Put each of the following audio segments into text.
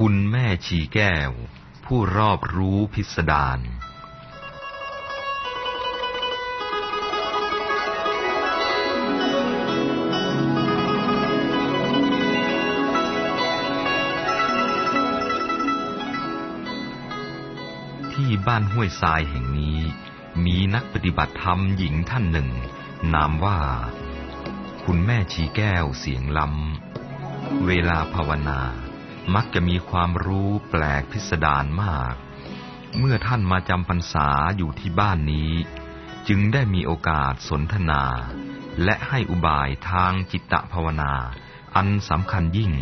คุณแม่ชีแก้ว ผู้รอบรู้พิสดารที่บ้านห้วยทรายแห่งนี้ มีนักปฏิบัติธรรมหญิงท่านหนึ่ง นามว่า คุณแม่ชีแก้วเสียงล้ำเวลาภาวนา มักจะมีความรู้แปลกพิสดารมาก เมื่อท่านมาจำพรรษาอยู่ที่บ้านนี้ จึงได้มีโอกาสสนทนา และให้อุบายทางจิตตภาวนา อันสำคัญยิ่ง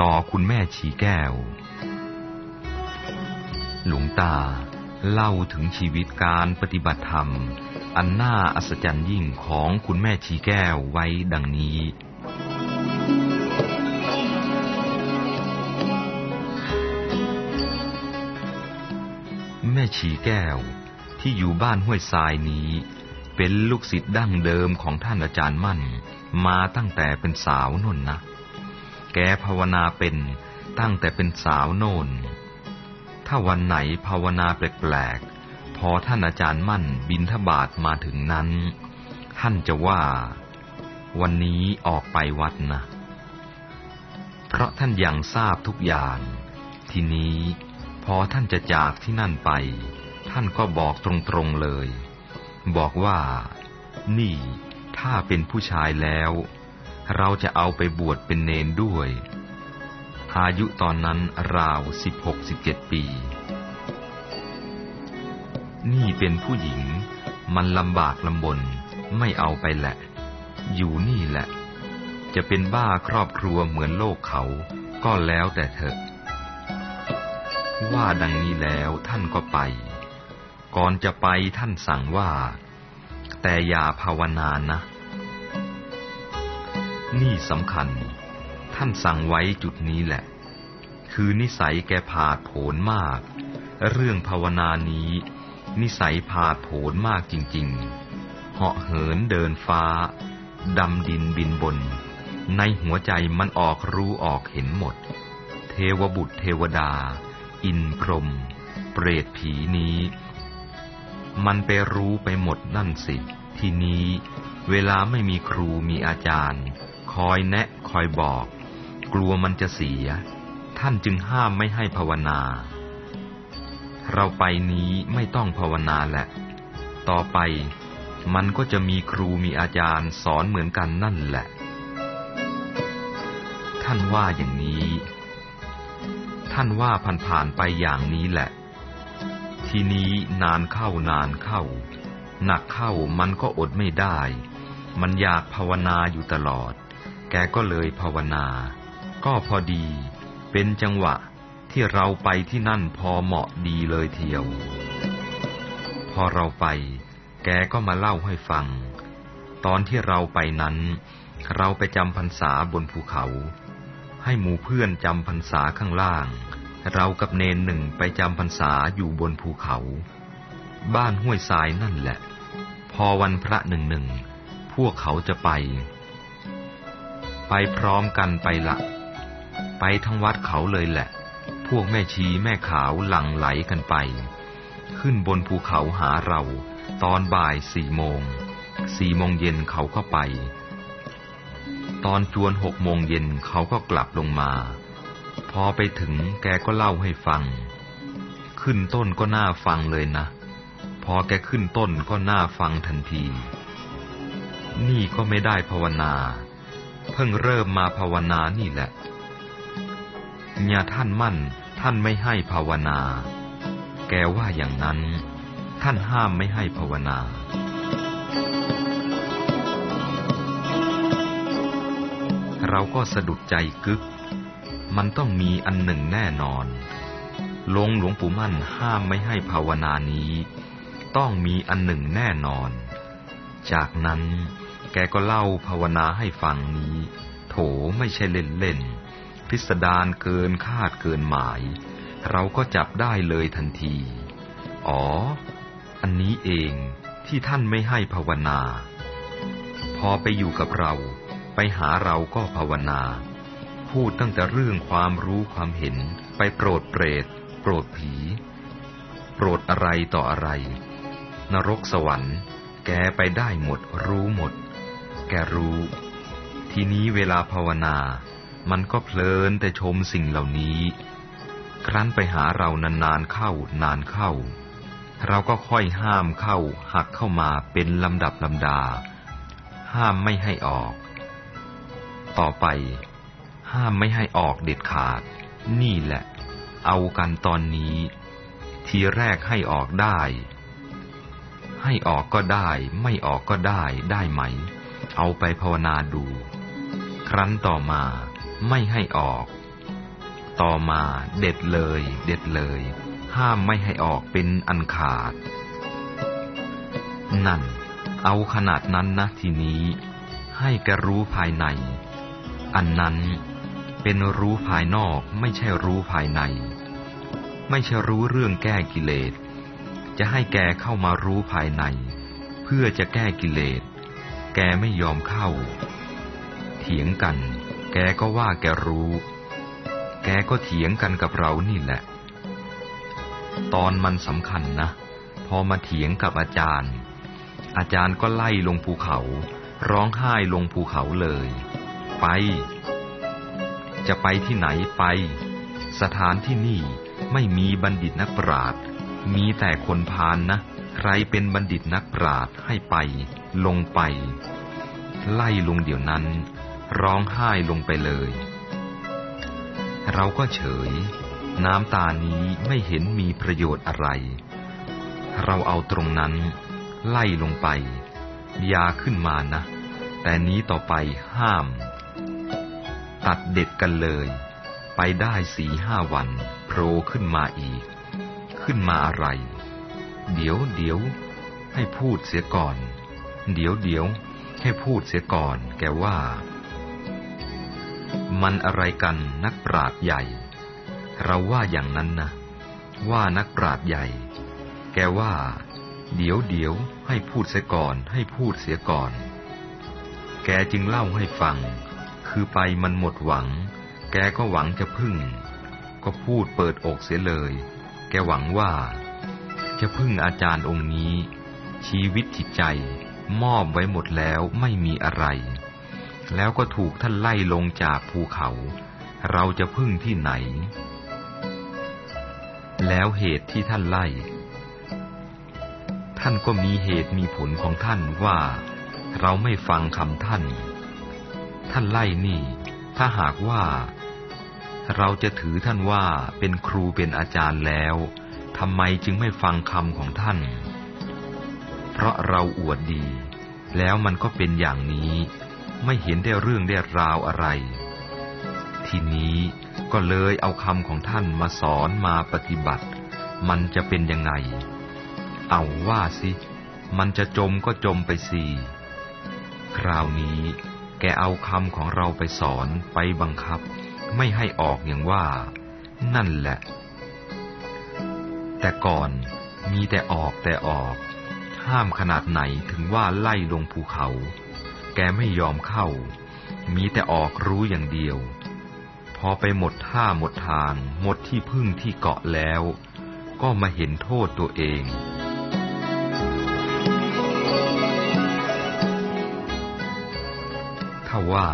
ต่อคุณแม่ชีแก้ว หลวงตาเล่าถึงชีวิตการปฏิบัติธรรม อันน่าอัศจรรย์ยิ่งของคุณแม่ชีแก้วไว้ดังนี้ ชีแก้ว ที่อยู่บ้านห้วยทรายนี้ เป็นลูกศิษย์ดั้งเดิมของท่านอาจารย์มั่น มาตั้งแต่เป็นสาวน่นนะ แกภาวนาเป็นตั้งแต่เป็นสาวโน่น ถ้าวันไหนภาวนาแปลกๆ พอท่านอาจารย์มั่นบินทบาทมาถึงนั้น ท่านจะว่า วันนี้ออกไปวัดนะ เพราะท่านยังทราบทุกอย่าง ทีนี้ พอท่านจะจากที่นั่นไป ท่านก็บอกตรงๆเลย บอกว่า นี่ถ้าเป็นผู้ชายแล้ว เราจะเอาไปบวชเป็นเนนด้วย อายุตอนนั้นราวสิบหกสิบเจ็ดปี นี่เป็นผู้หญิง มันลำบากลำบน ไม่เอาไปแหละ อยู่นี่แหละ จะเป็นบ้าครอบครัวเหมือนโลกเขา ก็แล้วแต่เถอะ ว่าดังนี้แล้วท่านก็ไป ก่อนจะไปท่านสั่งว่า แต่อย่าภาวนานะ นี่สำคัญ ท่านสั่งไว้จุดนี้แหละ คือนิสัยแกผาดโผนมาก เรื่องภาวนานี้ นิสัยผาดโผนมากจริง ๆ เหาะเหินเดินฟ้า ดำดินบินบน ในหัวใจมันออกรู้ออกเห็นหมด เทวบุตรเทวดา อินพรม เปรตผีนี้ มันไปรู้ไปหมดนั่นสิ ทีนี้ เวลาไม่มีครูมีอาจารย์ คอยแนะคอยบอก กลัวมันจะเสีย ท่านจึงห้ามไม่ให้ภาวนา เราไปนี้ไม่ต้องภาวนาแหละ ต่อไปมันก็จะมีครูมีอาจารย์สอนเหมือนกันนั่นแหละ ท่านว่าอย่างนี้ ท่านว่าผ่านๆไปอย่างนี้แหละ ทีนี้นานเข้านานเข้า หนักเข้ามันก็อดไม่ได้ มันอยากภาวนาอยู่ตลอด แกก็เลยภาวนา ก็พอดี เป็นจังหวะที่เราไปที่นั่นพอเหมาะดีเลยเทียว พอเราไป แกก็มาเล่าให้ฟัง ตอนที่เราไปนั้น เราไปจำพรรษาบนภูเขา ให้หมู่เพื่อนจำพรรษาข้างล่าง เรากับเนนหนึ่งไปจำพรรษาอยู่บนภูเขา บ้านห้วยทรายนั่นแหละ พอวันพระหนึ่งหนึ่ง พวกเขาจะไป ไปพร้อมกันไปละ ไปทั้งวัดเขาเลยแหละ พวกแม่ชีแม่ขาวหลั่งไหลกันไป ขึ้นบนภูเขาหาเรา ตอนบ่ายสี่โมง สี่โมงเย็นเขาก็ไป ตอนจวนหกโมงเย็นเขาก็กลับลงมา พอไปถึงแกก็เล่าให้ฟัง ขึ้นต้นก็น่าฟังเลยนะ พอแกขึ้นต้นก็น่าฟังทันที นี่ก็ไม่ได้ภาวนา เพิ่งเริ่มมาภาวนานี่แหละญาท่านมั่น ท่านไม่ให้ภาวนา แกว่าอย่างนั้น ท่านห้ามไม่ให้ภาวนา เราก็สะดุดใจกึก มันต้องมีอันหนึ่งแน่นอนลงหลวงปู่มั่นห้ามไม่ให้ภาวนานี้ ต้องมีอันหนึ่งแน่นอน จากนั้นแกก็เล่าภาวนาให้ฟังนี้ โถไม่ใช่เล่นเล่น พิสดารเกินคาดเกินหมาย เราก็จับได้เลยทันที อ๋อ อันนี้เองที่ท่านไม่ให้ภาวนา พอไปอยู่กับเรา ไปหาเราก็ภาวนา พูดตั้งแต่เรื่องความรู้ความเห็น ไปโปรดเปรต โปรดผี โปรดอะไรต่ออะไร นรกสวรรค์ แกไปได้หมดรู้หมด แกรู้ ทีนี้เวลาภาวนา มันก็เพลินแต่ชมสิ่งเหล่านี้ ครั้นไปหาเรานานๆเข้านานเข้า เราก็ค่อยห้ามเข้าหักเข้ามาเป็นลำดับลำดา ห้ามไม่ให้ออก ต่อไป ห้ามไม่ให้ออกเด็ดขาด นี่แหละ เอากันตอนนี้ ทีแรกให้ออกได้ ให้ออกก็ได้ ไม่ออกก็ได้ได้ไหม เอาไปภาวนาดู ครั้นต่อมาไม่ให้ออก ต่อมาเด็ดเลย เด็ดเลย ห้ามไม่ให้ออกเป็นอันขาด นั่น เอาขนาดนั้นนะทีนี้ให้แกรู้ภายใน อันนั้นเป็นรู้ภายนอกไม่ใช่รู้ภายใน ไม่ใช่รู้เรื่องแก้กิเลส จะให้แกเข้ามารู้ภายใน เพื่อจะแก้กิเลส แกไม่ยอมเข้า เถียงกัน แกก็ว่าแกรู้ แกก็เถียงกันกับเรานี่แหละ ตอนมันสำคัญนะ พอมาเถียงกับอาจารย์ อาจารย์ก็ไล่ลงภูเขา ร้องไห้ลงภูเขาเลย ไป จะไปที่ไหนไป สถานที่นี่ไม่มีบัณฑิตนักปราชญ์มีแต่คนพานนะ ใครเป็นบัณฑิตนักปราชญ์ให้ไป ลงไป ไล่ลงเดี๋ยวนั้น ร้องไห้ลงไปเลย เราก็เฉย น้ำตานี้ไม่เห็นมีประโยชน์อะไร เราเอาตรงนั้น ไล่ลงไป ยาขึ้นมานะ แต่นี้ต่อไปห้าม ตัดเด็ดกันเลย ไปได้สี่ห้าวันโผล่ขึ้นมาอีก ขึ้นมาอะไร เดี๋ยวเดี๋ยวให้พูดเสียก่อน เดี๋ยวเดี๋ยวให้พูดเสียก่อน แกว่า มันอะไรกันนักปราดใหญ่ เราว่าอย่างนั้นนะ ว่านักปราดใหญ่ แกว่า เดี๋ยวเดี๋ยวให้พูดเสียก่อน ให้พูดเสียก่อน แกจึงเล่าให้ฟัง คือไปมันหมดหวัง แกก็หวังจะพึ่ง ก็พูดเปิดอกเสียเลย แกหวังว่า จะพึ่งอาจารย์องค์นี้ ชีวิตจิตใจมอบไว้หมดแล้วไม่มีอะไร แล้วก็ถูกท่านไล่ลงจากภูเขา เราจะพึ่งที่ไหน แล้วเหตุที่ท่านไล่ ท่านก็มีเหตุมีผลของท่านว่า เราไม่ฟังคำท่าน ท่านไล่นี่ ถ้าหากว่า เราจะถือท่านว่าเป็นครูเป็นอาจารย์แล้วทำไมจึงไม่ฟังคำของท่าน เพราะเราอวดดี แล้วมันก็เป็นอย่างนี้ ไม่เห็นได้เรื่องได้ราวอะไร ทีนี้ก็เลยเอาคำของท่านมาสอนมาปฏิบัติ มันจะเป็นยังไง เอาว่าสิ มันจะจมก็จมไปสิ คราวนี้ แกเอาคำของเราไปสอนไปบังคับ ไม่ให้ออกอย่างว่า นั่นแหละ แต่ก่อนมีแต่ออกแต่ออก ห้ามขนาดไหนถึงว่าไล่ลงภูเขา แกไม่ยอมเข้า มีแต่ออกรู้อย่างเดียว พอไปหมดท่าหมดทาง หมดที่พึ่งที่เกาะแล้ว ก็มาเห็นโทษตัวเอง ถ้าว่า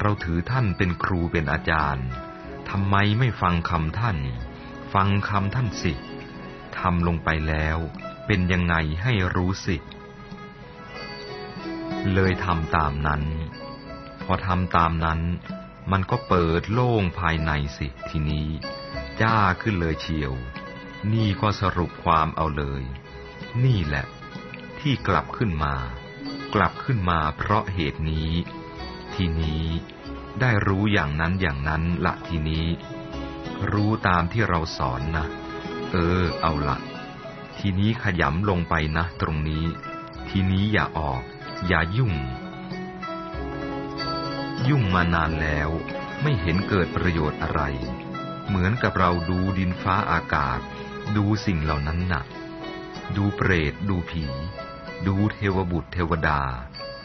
เราถือท่านเป็นครูเป็นอาจารย์ทำไมไม่ฟังคำท่าน ฟังคำท่านสิทำลงไปแล้ว เป็นยังไงให้รู้สิ เลยทำตามนั้น พอทำตามนั้น มันก็เปิดโล่งภายในสิทีนี้ จ้าขึ้นเลยเชียว นี่ก็สรุปความเอาเลย นี่แหละ ที่กลับขึ้นมา กลับขึ้นมาเพราะเหตุนี้ ทีนี้ ได้รู้อย่างนั้นอย่างนั้นละทีนี้ รู้ตามที่เราสอนนะ เออ เอาละทีนี้ขยำลงไปนะ ตรงนี้ ทีนี้อย่าออก อย่ายุ่ง ยุ่งมานานแล้ว ไม่เห็นเกิดประโยชน์อะไร เหมือนกับเราดูดินฟ้าอากาศ ดูสิ่งเหล่านั้นนะ่ะ ดูเปรตดูผี ดูเทวบุตรเทวดา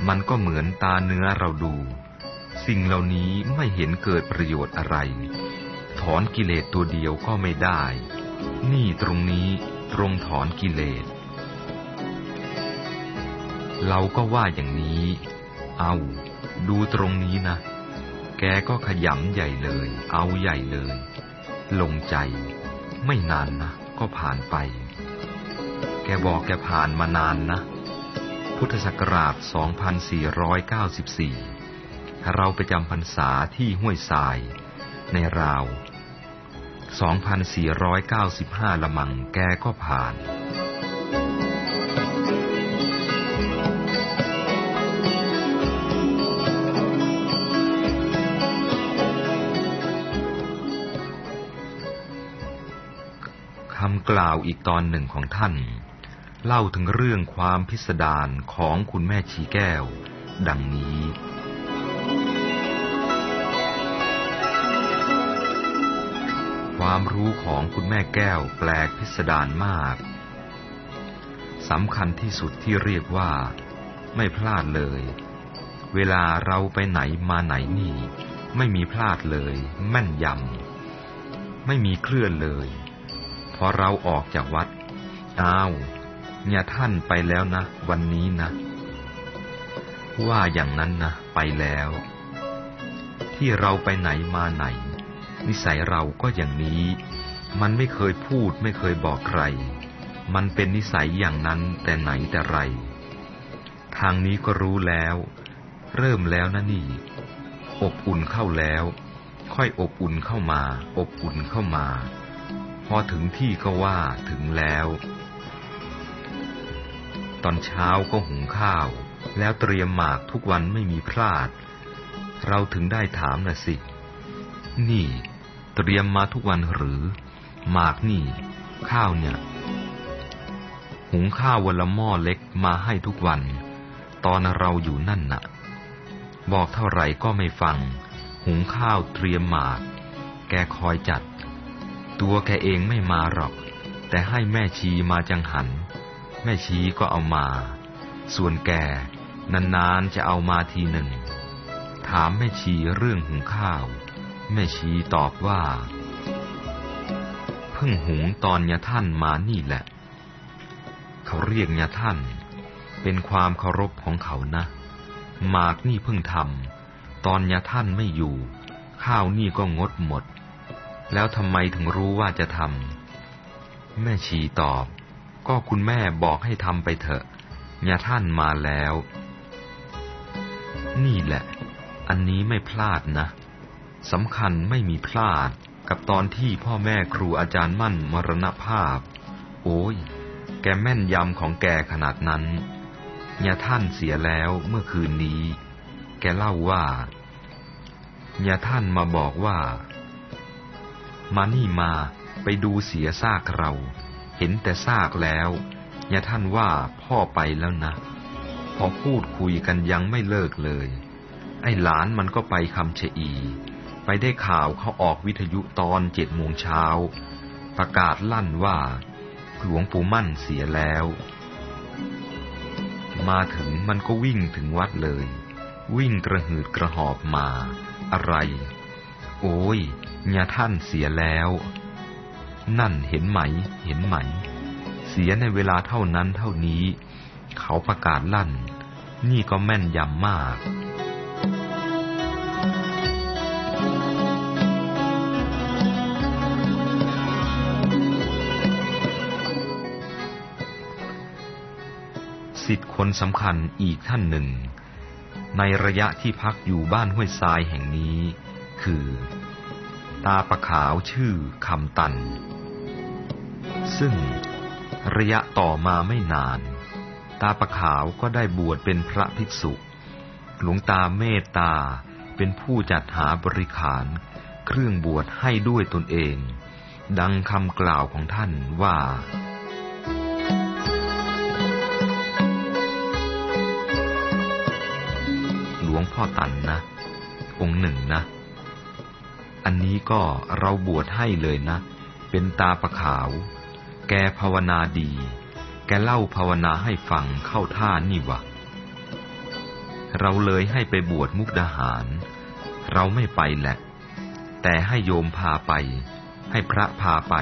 มันก็เหมือนตาเนื้อเราดู สิ่งเหล่านี้ไม่เห็นเกิดประโยชน์อะไร ถอนกิเลสตัวเดียวก็ไม่ได้ นี่ตรงนี้ตรงถอนกิเลส เราก็ว่าอย่างนี้ เอาดูตรงนี้นะ แกก็ขยำใหญ่เลย เอาใหญ่เลย ลงใจ ไม่นานนะ ก็ผ่านไป แกบอกแกผ่านมานานนะ พุทธศักราช 2494 เราไปจำพรรษาที่ห้วยทรายในราว 2495 ละมังแกก็ผ่าน คำกล่าวอีกตอนหนึ่งของท่าน เล่าถึงเรื่องความพิสดารของคุณแม่ชีแก้ว ดังนี้ ความรู้ของคุณแม่แก้วแปลกพิสดารมากสำคัญที่สุดที่เรียกว่า ไม่พลาดเลย เวลาเราไปไหนมาไหนนี่ ไม่มีพลาดเลย แม่นยำไม่มีเคลื่อนเลย พอเราออกจากวัดอ้าว เนี่ยท่านไปแล้วนะ วันนี้นะ ว่าอย่างนั้นนะ ไปแล้ว ที่เราไปไหนมาไหน นิสัยเราก็อย่างนี้ มันไม่เคยพูดไม่เคยบอกใคร มันเป็นนิสัยอย่างนั้นแต่ไหนแต่ไร ทางนี้ก็รู้แล้ว เริ่มแล้วนะนี่ อบอุ่นเข้าแล้ว ค่อยอบอุ่นเข้ามา อบอุ่นเข้ามา พอถึงที่ก็ว่าถึงแล้ว ตอนเช้าก็หุงข้าว แล้วเตรียมหมากทุกวันไม่มีพลาด เราถึงได้ถามนะสิ นี่ เตรียมมาทุกวันหรือ หมากนี่ ข้าวเนี่ย หุงข้าววันละหม้อเล็กมาให้ทุกวัน ตอนเราอยู่นั่นน่ะ บอกเท่าไหร่ก็ไม่ฟัง หุงข้าวเตรียมหมาก แกคอยจัด ตัวแกเองไม่มาหรอก แต่ให้แม่ชีมาจังหัน แม่ชีก็เอามา ส่วนแกนานๆจะเอามาทีหนึ่ง ถามแม่ชีเรื่องหุงข้าว แม่ชีตอบว่า เพิ่งหุงตอนยาท่านมานี่แหละ เขาเรียกยาท่าน เป็นความเคารพของเขานะหมากนี่เพิ่งทำตอนยาท่านไม่อยู่ ข้าวนี่ก็งดหมด แล้วทำไมถึงรู้ว่าจะทำแม่ชีตอบ ก็คุณแม่บอกให้ทำไปเถอะยาท่านมาแล้ว นี่แหละ อันนี้ไม่พลาดนะสำคัญไม่มีพลาดกับตอนที่พ่อแม่ครูอาจารย์มั่นมรณภาพ โอ้ย แกแม่นยำของแกขนาดนั้นยาท่านเสียแล้วเมื่อคืนนี้ แกเล่าว่ายาท่านมาบอกว่า มานี่มาไปดูเสียซากเรา เห็นแต่ซากแล้วยาท่านว่าพ่อไปแล้วนะ พอพูดคุยกันยังไม่เลิกเลย ไอ้หลานมันก็ไปคำเชอี ไปได้ข่าวเขาออกวิทยุตอนเจ็ดโมงเช้า ประกาศลั่นว่า หลวงปู่มั่นเสียแล้ว มาถึงมันก็วิ่งถึงวัดเลย วิ่งกระหืดกระหอบมา อะไร โอ้ยเนี่ยท่านเสียแล้ว นั่นเห็นไหม เห็นไหม เสียในเวลาเท่านั้นเท่านี้ เขาประกาศลั่น นี่ก็แม่นยำมากสิทธิ์คนสำคัญอีกท่านหนึ่ง ในระยะที่พักอยู่บ้านห้วยทรายแห่งนี้ คือ ตาประขาวชื่อคำตัน ซึ่งระยะต่อมาไม่นาน ตาประขาวก็ได้บวชเป็นพระภิกษุ หลวงตาเมตตาเป็นผู้จัดหาบริขารเครื่องบวชให้ด้วยตนเอง ดังคำกล่าวของท่านว่าหลวงพ่อตันนะ องค์หนึ่งนะ อันนี้ก็เราบวชให้เลยนะ เป็นตาประขาว แกภาวนาดี แกเล่าภาวนาให้ฟังเข้าท่านี่วะเราเลยให้ไปบวชมุกดาหาร เราไม่ไปแหละ แต่ให้โยมพาไป ให้พระพาไป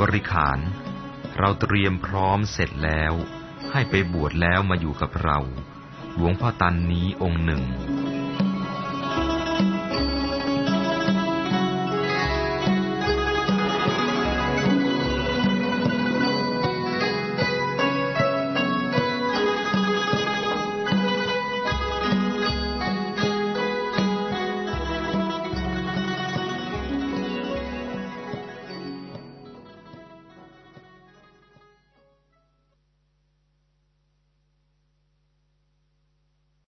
บริขาร เราเตรียมพร้อมเสร็จแล้ว ให้ไปบวชแล้วมาอยู่กับเรา หลวงพ่อตันนี้องค์หนึ่ง